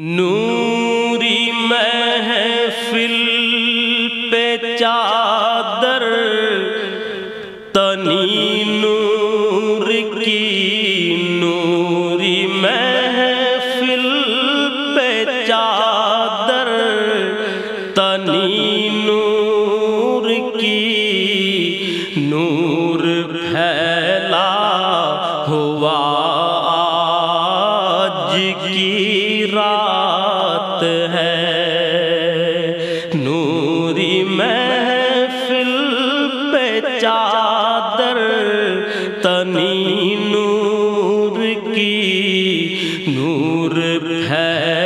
نوری محفل پہ چادر، تنی نور کی نوری محفل پہ چادر، تنی نور کی نور نور ہے۔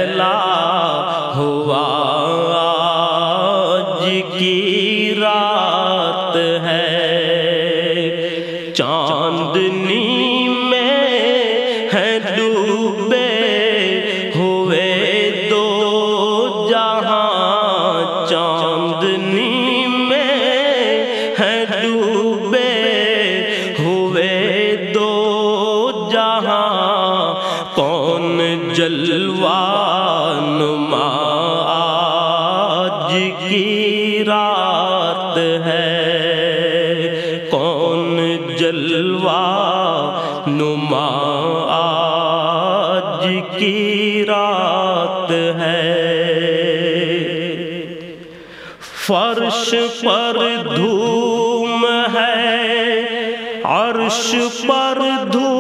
کون جلوہ نما آج کی رات ہے۔ کون جلوہ نما آج کی رات ہے۔ فرش پر دھوم ہے، عرش پر دھوم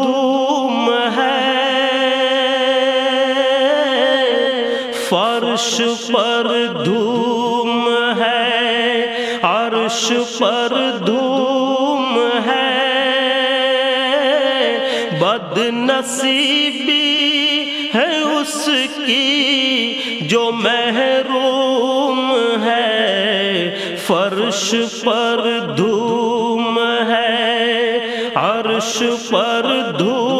فرش پر دھوم ہے، عرش پر دھوم ہے۔ بد نصیبی ہے اس کی جو محروم ہے۔ فرش پر دھوم ہے، عرش پر دھوم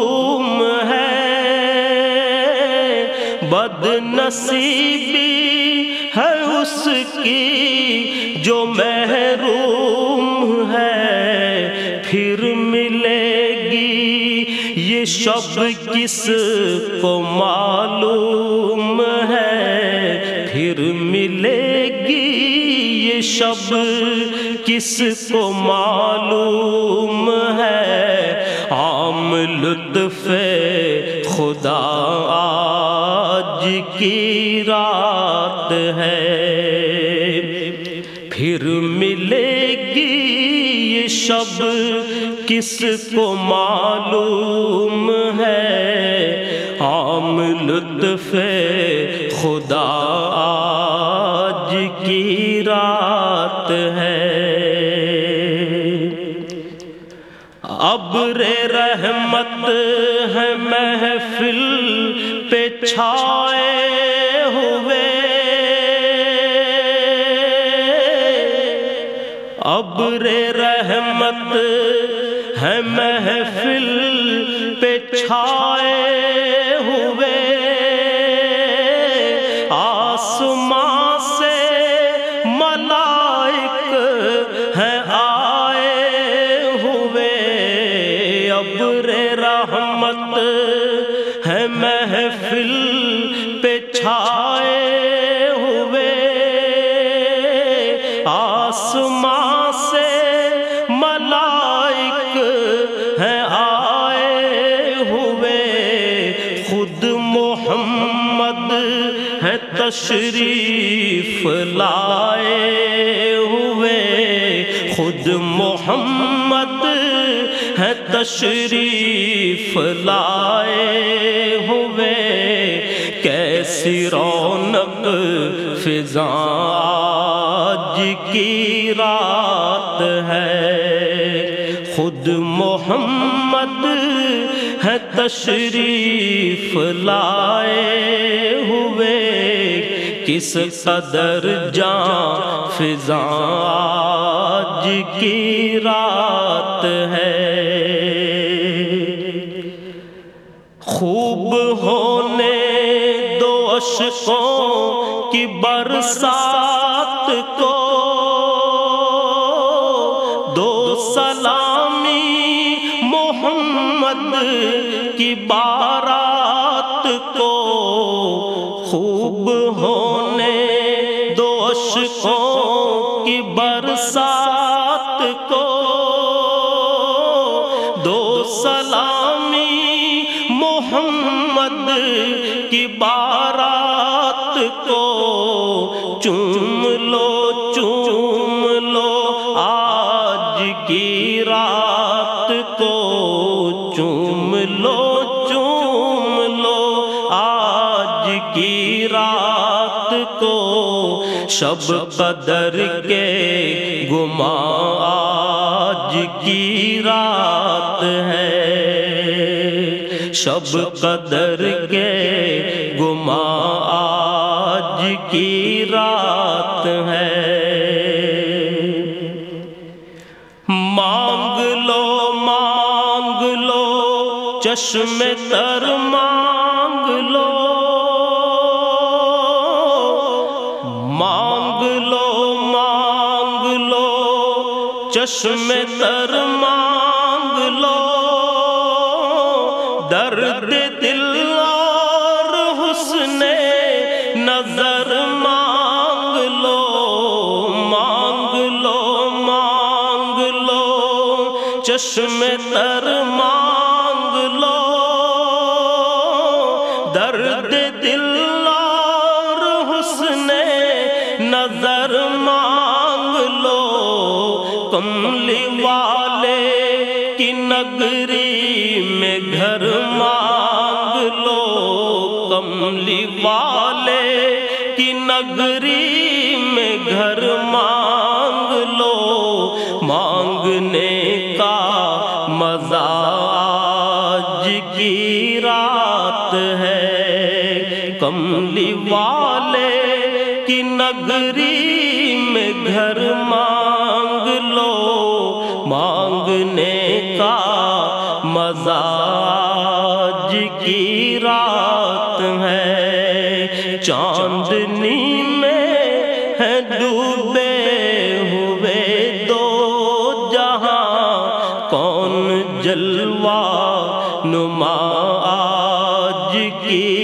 بد نصیبی ہے اس کی جو محروم ہے، پھر ملے گی یہ شب کس کو معلوم ہے؟ پھر ملے گی یہ شب کس کو معلوم ہے؟ عام لطف خدا آج کی رات ہے۔ پھر ملے گی یہ شب کس کو معلوم ہے؟ عام لطف خدا آج کی رات ہے۔ ابر رحمت ہے محفل پہ چھائے ابر رحمت ہے محفل پہ چھا تشریف لائے ہوئے۔ خود محمد ہے تشریف لائے ہوئے۔ کیسی رونق فضا آج کی رات ہے۔ خود محمد ہے تشریف لائے ہوئے کس قدر جان فضا آج کی رات ہے خوب ہونے دو اشکوں کی برسات بارہ شب قدر کے گما آج کی رات ہے۔ شب قدر کے گما آج کی رات ہے۔ مانگ لو مانگ لو، چشم تر چشم تر مانگ لو، درد دل اور حسن نظر مانگ لو مانگ لو مانگ لو، چشم تر مانگ والے کی نگری میں گھر مانگ لو، کملی والے کی نگری میں گھر مانگ لو۔ مانگنے کا مزہ آج کی رات ہے۔ کملی والے کی نگری میں گھر مانگ آج کی رات ہے۔ چاندنی میں ہے ڈوبے ہوئے دو جہاں۔ کون جلوہ نما آج کی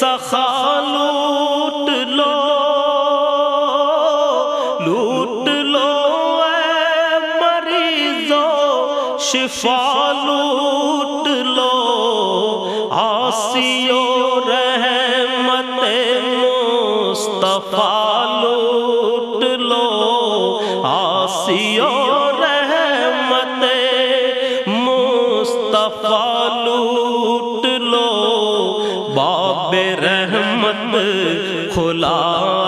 سخا لوٹ لو لوٹ لو اے مریضو، شفا لوٹ لو۔ آسیو رحمت مصطفیٰ لوٹ لو۔ آسیو رحمت کھلا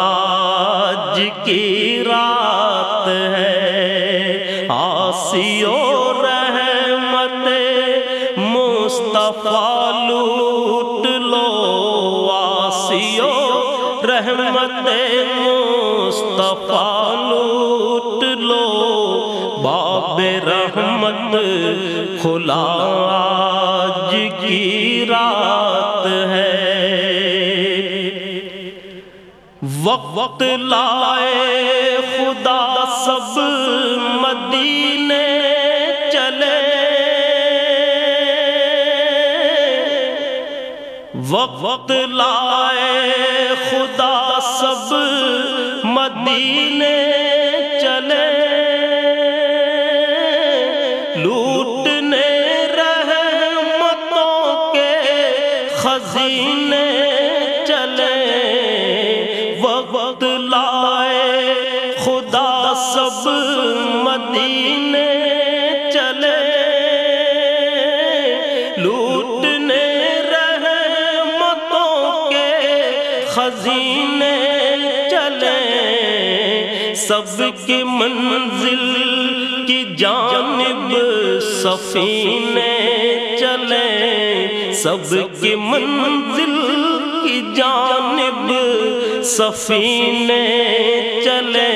آج کی رات ہے۔ آسیو رحمت مصطفیٰ لوٹ لو۔ آسیو رحمت مصطفیٰ لوٹ لو۔ باب رحمت کھلا آج کی رات ہے۔ وقت لائے خدا سب مدینے چلے۔ وقت لائے خدا سب مدینے چلے۔ لوٹنے رحمتوں کے خزینے خزینے چلے، سب کی منزل کی جانب سفینے چلے، سب کی منزل کی جانب سفینے چلے۔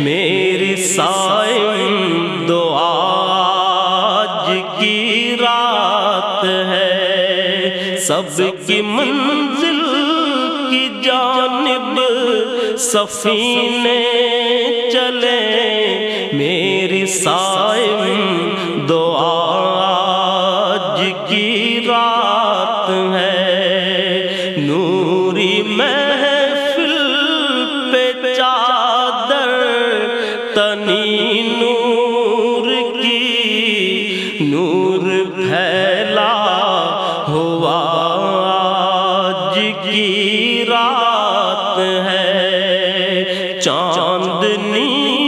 میری سائن دعا آج کی رات ہے، سب کی منزل سفینے چلے میری سائم چاندنی